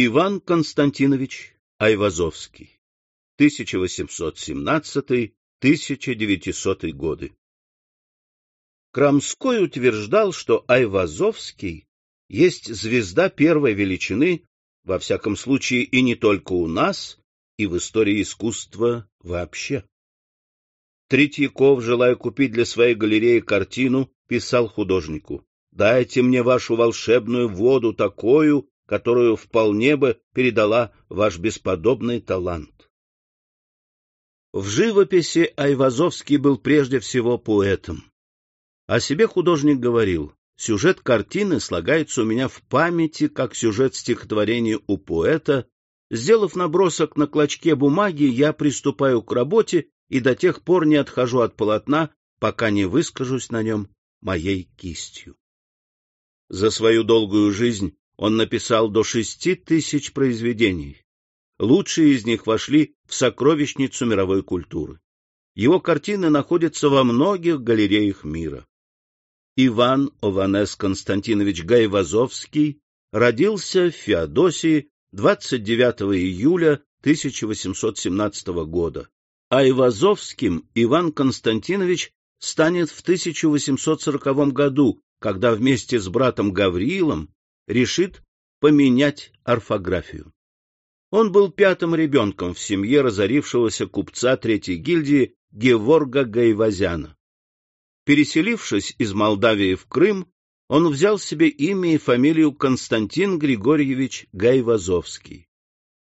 Иван Константинович Айвазовский 1817-1900 годы Крамской утверждал, что Айвазовский есть звезда первой величины, во всяком случае и не только у нас, и в истории искусства вообще. Третьяков, желая купить для своей галереи картину, писал художнику «Дайте мне вашу волшебную воду такую, которую вполне бы передала ваш бесподобный талант». В живописи Айвазовский был прежде всего поэтом. О себе художник говорил «Сюжет картины слагается у меня в памяти, как сюжет стихотворения у поэта. Сделав набросок на клочке бумаги, я приступаю к работе и до тех пор не отхожу от полотна, пока не выскажусь на нем моей кистью. За свою долгую жизнь он написал до шести тысяч произведений. Лучшие из них вошли в сокровищницу мировой культуры. Его картины находятся во многих галереях мира. Иван Ованес Константинович Гайвазовский родился в Феодосии 29 июля 1817 года Айвазовским Иван Константинович станет в 1840 году, когда вместе с братом Гавриилом решит поменять орфографию. Он был пятым ребенком в семье разорившегося купца Третьей гильдии Геворга Гайвазяна. Переселившись из Молдавии в Крым, он взял себе имя и фамилию Константин Григорьевич Гайвазовский.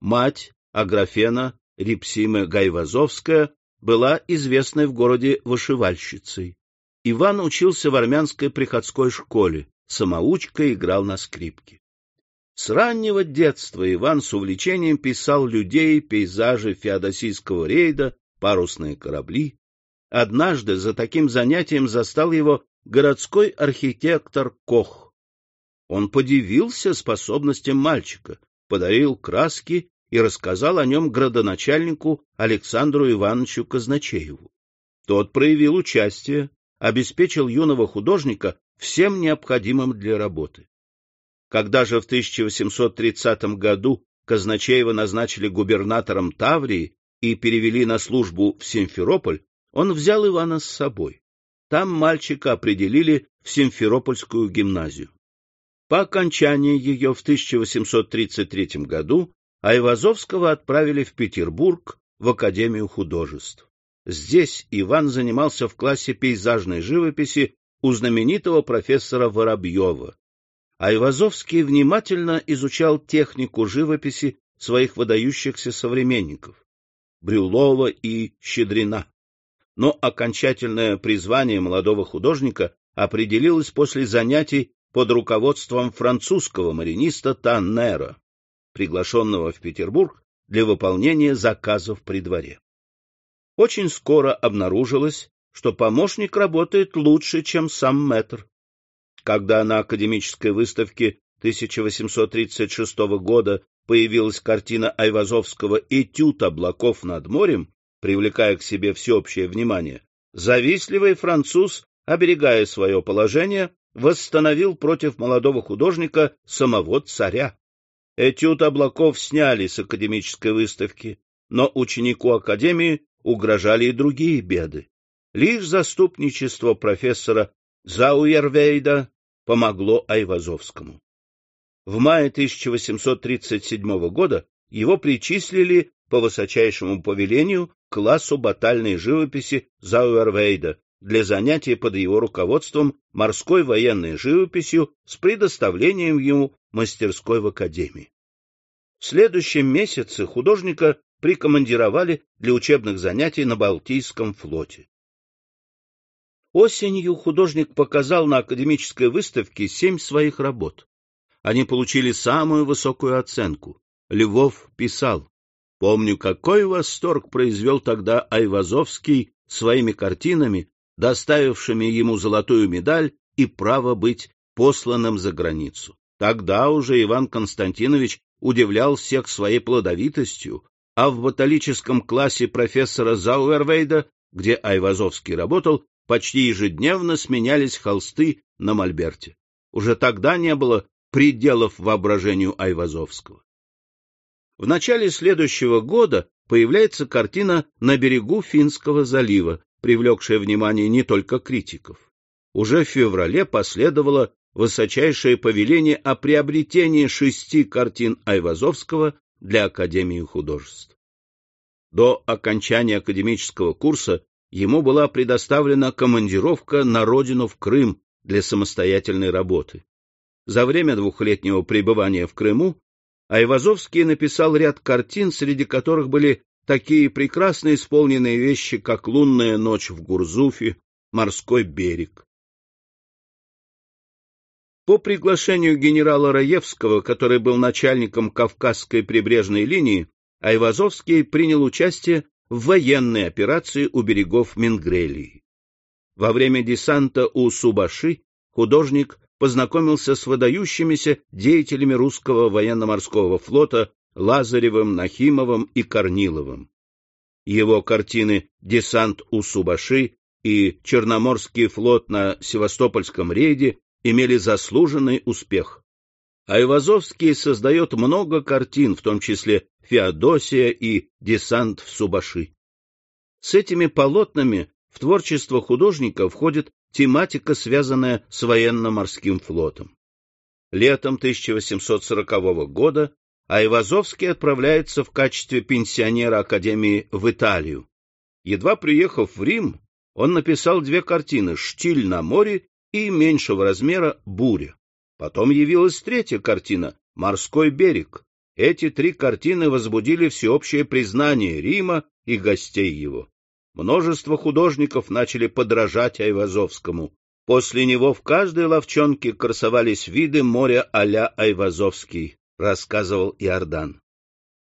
Мать, Аграфена Репсима Гайвазовская была известной в городе вышивальщицей. Иван учился в армянской приходской школе, самоучкой играл на скрипке. С раннего детства Иван с увлечением писал людей, пейзажи феодосийского рейда, парусные корабли. Однажды за таким занятием застал его городской архитектор Кох. Он подивился способностям мальчика, подарил краски и рассказал о нем градоначальнику Александру Ивановичу Казначееву. Тот проявил участие, обеспечил юного художника всем необходимым для работы. Когда же в 1830 году Казначеева назначили губернатором Таврии и перевели на службу в Симферополь, он взял Ивана с собой. Там мальчика определили в Симферопольскую гимназию. По окончании ее в 1833 году Айвазовского отправили в Петербург в Академию художеств. Здесь Иван занимался в классе пейзажной живописи у знаменитого профессора Воробьева. Айвазовский внимательно изучал технику живописи своих выдающихся современников — Брюлова и Щедрина. Но окончательное призвание молодого художника определилось после занятий под руководством французского мариниста Таннера приглашенного в Петербург для выполнения заказов при дворе. Очень скоро обнаружилось, что помощник работает лучше, чем сам мэтр. Когда на академической выставке 1836 года появилась картина Айвазовского «Этюд облаков над морем», привлекая к себе всеобщее внимание, завистливый француз, оберегая свое положение, восстановил против молодого художника самого царя. Этюд облаков сняли с академической выставки, но ученику академии угрожали и другие беды. Лишь заступничество профессора Зауервейда помогло Айвазовскому. В мае 1837 года его причислили по высочайшему повелению к классу батальной живописи Зауэрвейда для занятия под его руководством морской военной живописью с предоставлением ему мастерской в академии. В следующем месяце художника прикомандировали для учебных занятий на Балтийском флоте. Осенью художник показал на академической выставке семь своих работ. Они получили самую высокую оценку. Львов писал, «Помню, какой восторг произвел тогда Айвазовский своими картинами, доставившими ему золотую медаль и право быть посланным за границу. Тогда уже Иван Константинович удивлял всех своей плодовитостью, а в ботаническом классе профессора Зауэрвейда, где Айвазовский работал, почти ежедневно сменялись холсты на мольберте. Уже тогда не было пределов воображению Айвазовского. В начале следующего года появляется картина «На берегу Финского залива», привлекшая внимание не только критиков. Уже в феврале последовало высочайшее повеление о приобретении шести картин Айвазовского для Академии художеств. До окончания академического курса ему была предоставлена командировка на родину в Крым для самостоятельной работы. За время двухлетнего пребывания в Крыму Айвазовский написал ряд картин, среди которых были такие прекрасно исполненные вещи, как «Лунная ночь в Гурзуфе», «Морской берег». По приглашению генерала Раевского, который был начальником Кавказской прибрежной линии, Айвазовский принял участие в военной операции у берегов Мингрелии. Во время десанта у Субаши художник познакомился с выдающимися деятелями русского военно-морского флота Лазаревым, Нахимовым и Корниловым. Его картины «Десант у Субаши» и «Черноморский флот на Севастопольском рейде» имели заслуженный успех. Айвазовский создает много картин, в том числе «Феодосия» и «Десант в Субаши». С этими полотнами в творчество художника входит тематика, связанная с военно-морским флотом. Летом 1840 года Айвазовский отправляется в качестве пенсионера Академии в Италию. Едва приехав в Рим, он написал две картины «Штиль на море» и меньшего размера «Буря». Потом явилась третья картина «Морской берег». Эти три картины возбудили всеобщее признание Рима и гостей его. Множество художников начали подражать Айвазовскому. После него в каждой ловчонке красовались виды моря а-ля Айвазовский, рассказывал Иордан.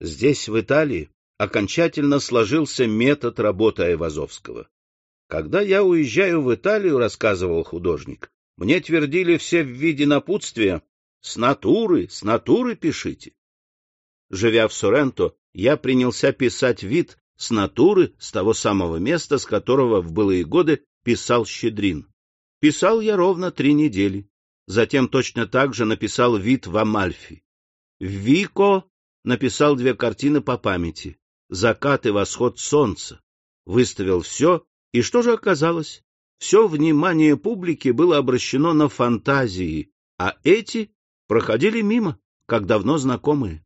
Здесь, в Италии, окончательно сложился метод работы Айвазовского. Когда я уезжаю в Италию, рассказывал художник, мне твердили все в виде напутствия «С натуры, с натуры пишите». Живя в Соренто, я принялся писать вид с натуры, с того самого места, с которого в былые годы писал Щедрин. Писал я ровно три недели. Затем точно так же написал вид в Амальфи. В Вико написал две картины по памяти «Закат и восход солнца». Выставил все и что же оказалось? Все внимание публики было обращено на фантазии, а эти проходили мимо, как давно знакомые.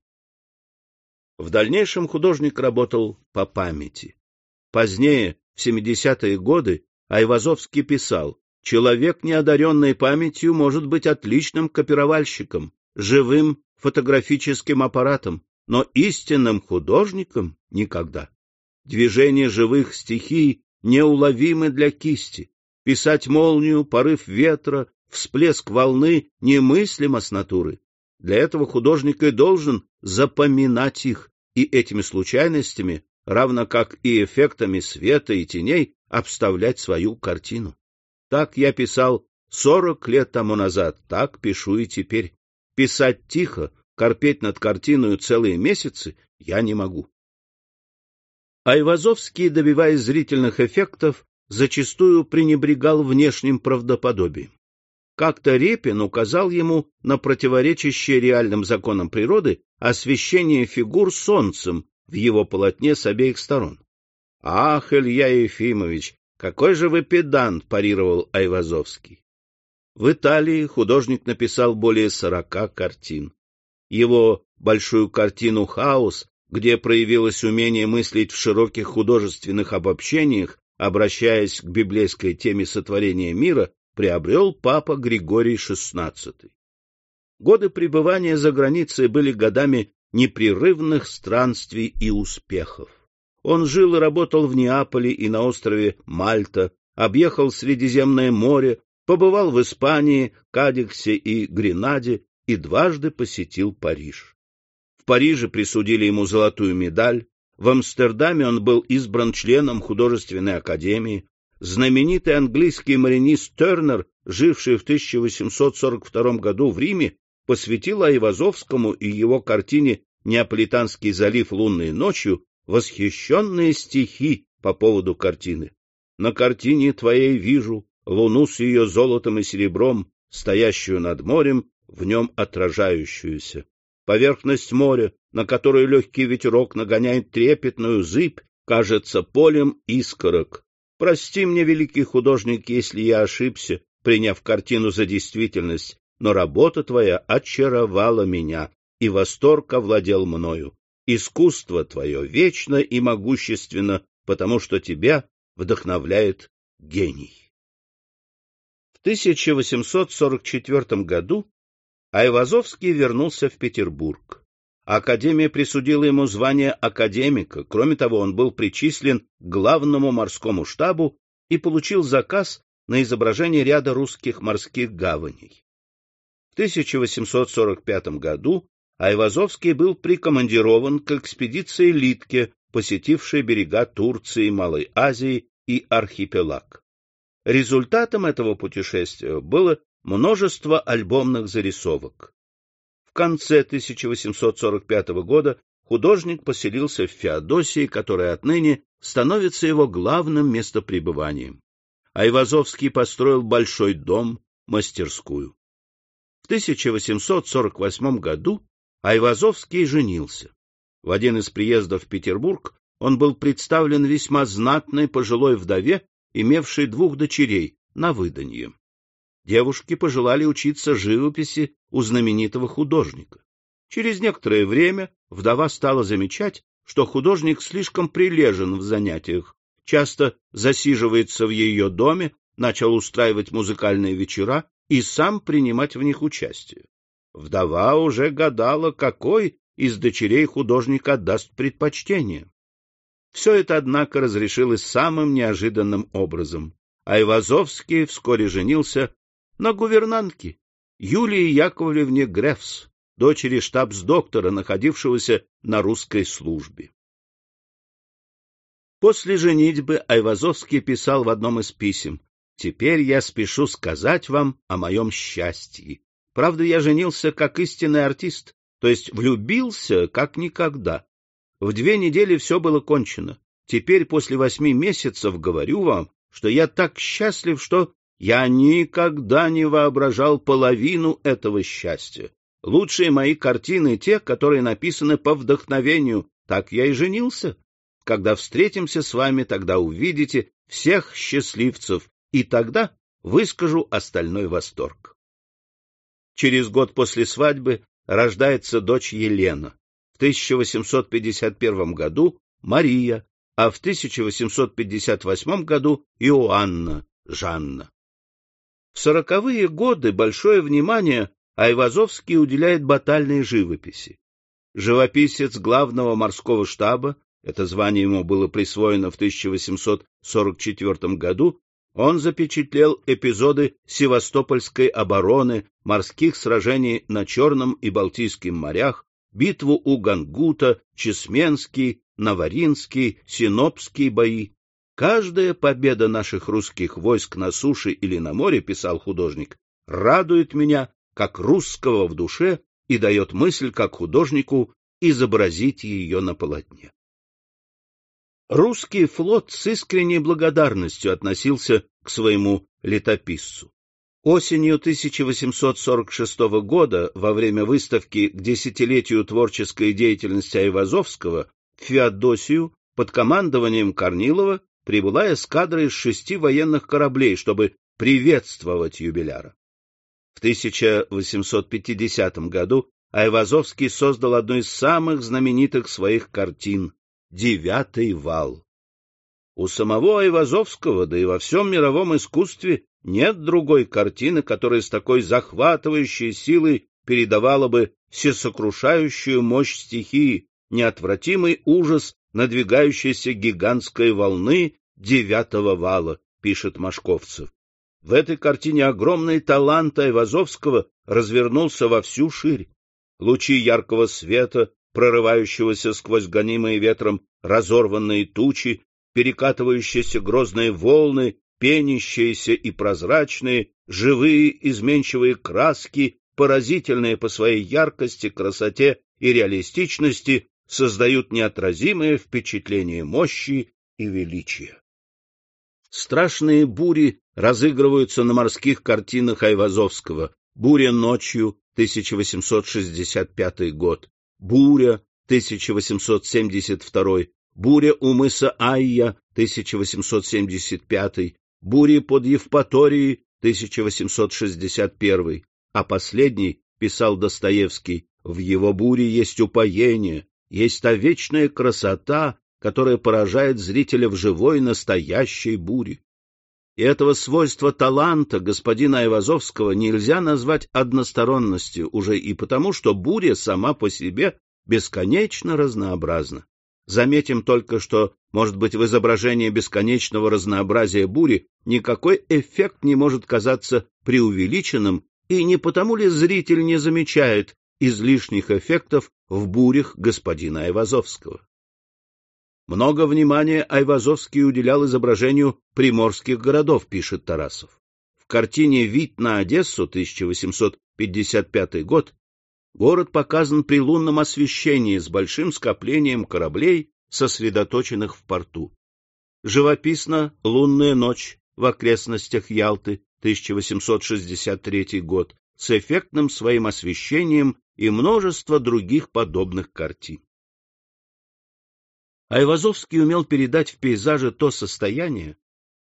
В дальнейшем художник работал по памяти. Позднее, в 70-е годы, Айвазовский писал, «Человек, неодаренный памятью, может быть отличным копировальщиком, живым фотографическим аппаратом, но истинным художником никогда. Движение живых стихий неуловимы для кисти. Писать молнию, порыв ветра, всплеск волны немыслимо с натуры. Для этого художник и должен запоминать их, и этими случайностями, равно как и эффектами света и теней, обставлять свою картину. Так я писал сорок лет тому назад, так пишу и теперь. Писать тихо, корпеть над картиной целые месяцы я не могу. Айвазовский, добиваясь зрительных эффектов, зачастую пренебрегал внешним правдоподобием. Как-то Репин указал ему на противоречащее реальным законам природы освещение фигур солнцем в его полотне с обеих сторон. — Ах, Илья Ефимович, какой же вы педант! — парировал Айвазовский. В Италии художник написал более сорока картин. Его большую картину «Хаос» где проявилось умение мыслить в широких художественных обобщениях, обращаясь к библейской теме сотворения мира, приобрел папа Григорий XVI. Годы пребывания за границей были годами непрерывных странствий и успехов. Он жил и работал в Неаполе и на острове Мальта, объехал Средиземное море, побывал в Испании, Кадиксе и Гренаде и дважды посетил Париж. Париже присудили ему золотую медаль, в Амстердаме он был избран членом художественной академии, знаменитый английский маринист Тернер, живший в 1842 году в Риме, посвятил Айвазовскому и его картине «Неаполитанский залив лунной ночью» восхищенные стихи по поводу картины. «На картине твоей вижу луну с ее золотом и серебром, стоящую над морем, в нем отражающуюся. Поверхность моря, на которую легкий ветерок нагоняет трепетную зыбь, кажется полем искорок. Прости мне, великий художник, если я ошибся, приняв картину за действительность, но работа твоя очаровала меня, и восторг овладел мною. Искусство твое вечно и могущественно, потому что тебя вдохновляет гений. В 1844 году Айвазовский вернулся в Петербург. Академия присудила ему звание академика, кроме того, он был причислен к главному морскому штабу и получил заказ на изображение ряда русских морских гаваней. В 1845 году Айвазовский был прикомандирован к экспедиции Литке, посетившей берега Турции, Малой Азии и архипелаг. Результатом этого путешествия было множество альбомных зарисовок конце 1845 года художник поселился в Феодосии, которая отныне становится его главным местопребыванием. Айвазовский построил большой дом, мастерскую. В 1848 году Айвазовский женился. В один из приездов в Петербург он был представлен весьма знатной пожилой вдове, имевшей двух дочерей, на выданье девушки пожелали учиться живописи у знаменитого художника. Через некоторое время вдова стала замечать, что художник слишком прилежен в занятиях, часто засиживается в ее доме, начал устраивать музыкальные вечера и сам принимать в них участие. Вдова уже гадала, какой из дочерей художника даст предпочтение. Все это, однако, разрешилось самым неожиданным образом. Айвазовский вскоре женился на гувернантке Юлии Яковлевне Грефс, дочери штабс-доктора, находившегося на русской службе. После женитьбы Айвазовский писал в одном из писем «Теперь я спешу сказать вам о моем счастье. Правда, я женился как истинный артист, то есть влюбился как никогда. В две недели все было кончено. Теперь, после восьми месяцев, говорю вам, что я так счастлив, что я никогда не воображал половину этого счастья. Лучшие мои картины — те, которые написаны по вдохновению. Так я и женился. Когда встретимся с вами, тогда увидите всех счастливцев, и тогда выскажу остальной восторг. Через год после свадьбы рождается дочь Елена. В 1851 году Мария, а в 1858 году Иоанна, Жанна. В сороковые годы большое внимание Айвазовский уделяет батальной живописи. Живописец главного морского штаба, это звание ему было присвоено в 1844 году, он запечатлел эпизоды Севастопольской обороны, морских сражений на Черном и Балтийском морях, битву у Гангута, Чесменский, Наваринский, Синопские бои. Каждая победа наших русских войск на суше или на море, писал художник, радует меня как русского в душе и дает мысль как художнику изобразить ее на полотне. Русский флот с искренней благодарностью относился к своему летописцу. Осенью 1846 года, во время выставки к десятилетию творческой деятельности Айвазовского, в Феодосию под командованием Корнилова прибыла эскадра из шести военных кораблей, чтобы приветствовать юбиляра. В 1850 году Айвазовский создал одну из самых знаменитых своих картин «Девятый вал». У самого Айвазовского, да и во всем мировом искусстве, нет другой картины, которая с такой захватывающей силой передавала бы всесокрушающую мощь стихии, неотвратимый ужас надвигающейся гигантской волны девятого вала, пишет Машковцев. В этой картине огромный талант Айвазовского развернулся во всю ширь. Лучи яркого света, прорывающегося сквозь гонимые ветром разорванные тучи, перекатывающиеся грозные волны, пенящиеся и прозрачные, живые изменчивые краски, поразительные по своей яркости, красоте и реалистичности, создают неотразимое впечатление мощи и величия. Страшные бури разыгрываются на морских картинах Айвазовского. «Буря ночью» 1865 год, «Буря» 1872, буря у мыса Айя, 1875, бури под Евпаторией, 1861, а последний, писал Достоевский, в его буре есть упоение, есть та вечная красота, которая поражает зрителя в живой настоящей буре. И этого свойства таланта господина Айвазовского нельзя назвать односторонностью уже и потому, что буря сама по себе бесконечно разнообразна. Заметим только, что, может быть, в изображении бесконечного разнообразия бури никакой эффект не может казаться преувеличенным, и не потому ли зритель не замечает излишних эффектов в бурях господина Айвазовского? Много внимания Айвазовский уделял изображению приморских городов, пишет Тарасов. В картине «Вид на Одессу» 1855 год город показан при лунном освещении с большим скоплением кораблей, сосредоточенных в порту. Живописно «Лунная ночь» в окрестностях Ялты 1863 год с эффектным своим освещением и множество других подобных картин. Айвазовский умел передать в пейзаже то состояние,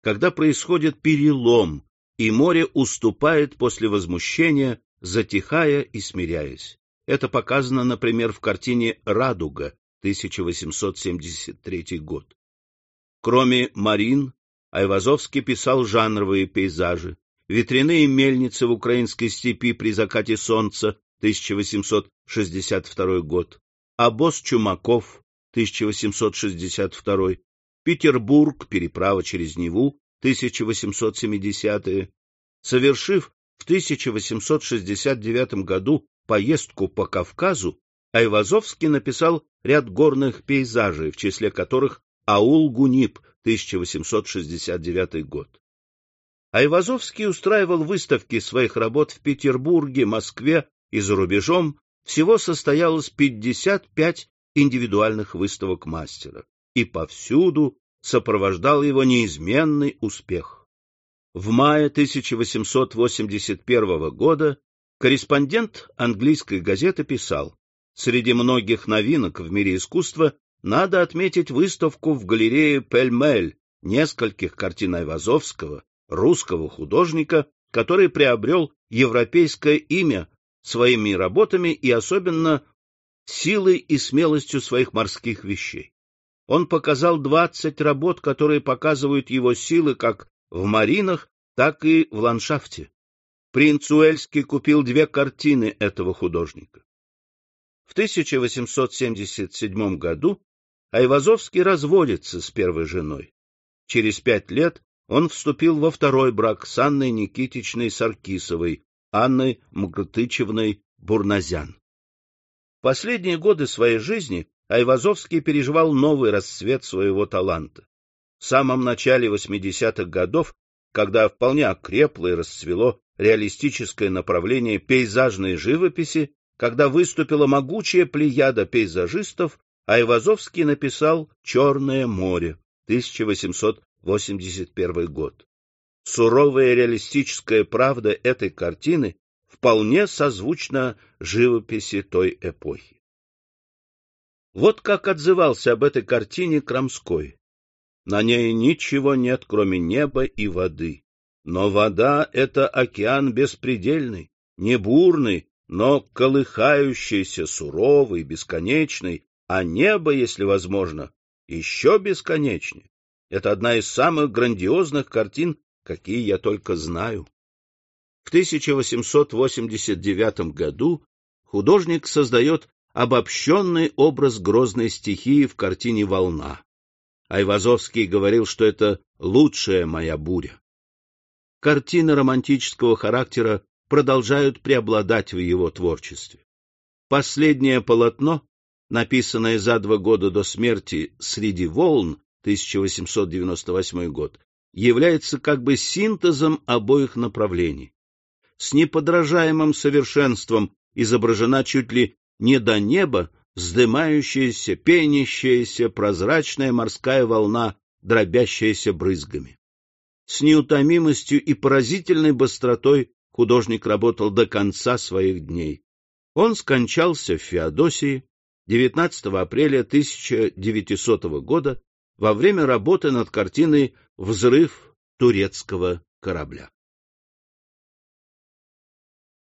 когда происходит перелом, и море уступает после возмущения, затихая и смиряясь. Это показано, например, в картине «Радуга» 1873 год. Кроме «Марин», Айвазовский писал жанровые пейзажи, ветряные мельницы в украинской степи при закате солнца 1862 год, обоз Чумаков 1862, Петербург, переправа через Неву, 1870-е, совершив в 1869 году поездку по Кавказу, Айвазовский написал ряд горных пейзажей, в числе которых «Аул Гунип», 1869 год. Айвазовский устраивал выставки своих работ в Петербурге, Москве и за рубежом, всего состоялось 55 индивидуальных выставок мастера, и повсюду сопровождал его неизменный успех. В мае 1881 года корреспондент английской газеты писал, «Среди многих новинок в мире искусства надо отметить выставку в галерее Пельмель нескольких картин Айвазовского, русского художника, который приобрел европейское имя своими работами и особенно силой и смелостью своих морских вещей. Он показал двадцать работ, которые показывают его силы как в маринах, так и в ландшафте. Принц Уэльский купил две картины этого художника. В 1877 году Айвазовский разводится с первой женой. Через пять лет он вступил во второй брак с Анной Никитичной Саркисовой, Анной Мгртычевной Бурназян последние годы своей жизни Айвазовский переживал новый расцвет своего таланта. В самом начале 80-х годов, когда вполне окрепло и расцвело реалистическое направление пейзажной живописи, когда выступила могучая плеяда пейзажистов, Айвазовский написал «Черное море» 1881 год. Суровая реалистическая правда этой картины вполне созвучно живописи той эпохи. Вот как отзывался об этой картине Крамской. На ней ничего нет, кроме неба и воды. Но вода — это океан беспредельный, не бурный, но колыхающийся, суровый, бесконечный, а небо, если возможно, еще бесконечнее. Это одна из самых грандиозных картин, какие я только знаю. В 1889 году художник создает обобщенный образ грозной стихии в картине «Волна». Айвазовский говорил, что это лучшая моя буря. Картины романтического характера продолжают преобладать в его творчестве. Последнее полотно, написанное за два года до смерти «Среди волн» 1898 год, является как бы синтезом обоих направлений с неподражаемым совершенством изображена чуть ли не до неба вздымающаяся, пенящаяся прозрачная морская волна, дробящаяся брызгами. С неутомимостью и поразительной быстротой художник работал до конца своих дней. Он скончался в Феодосии 19 апреля 1900 года во время работы над картиной «Взрыв турецкого корабля».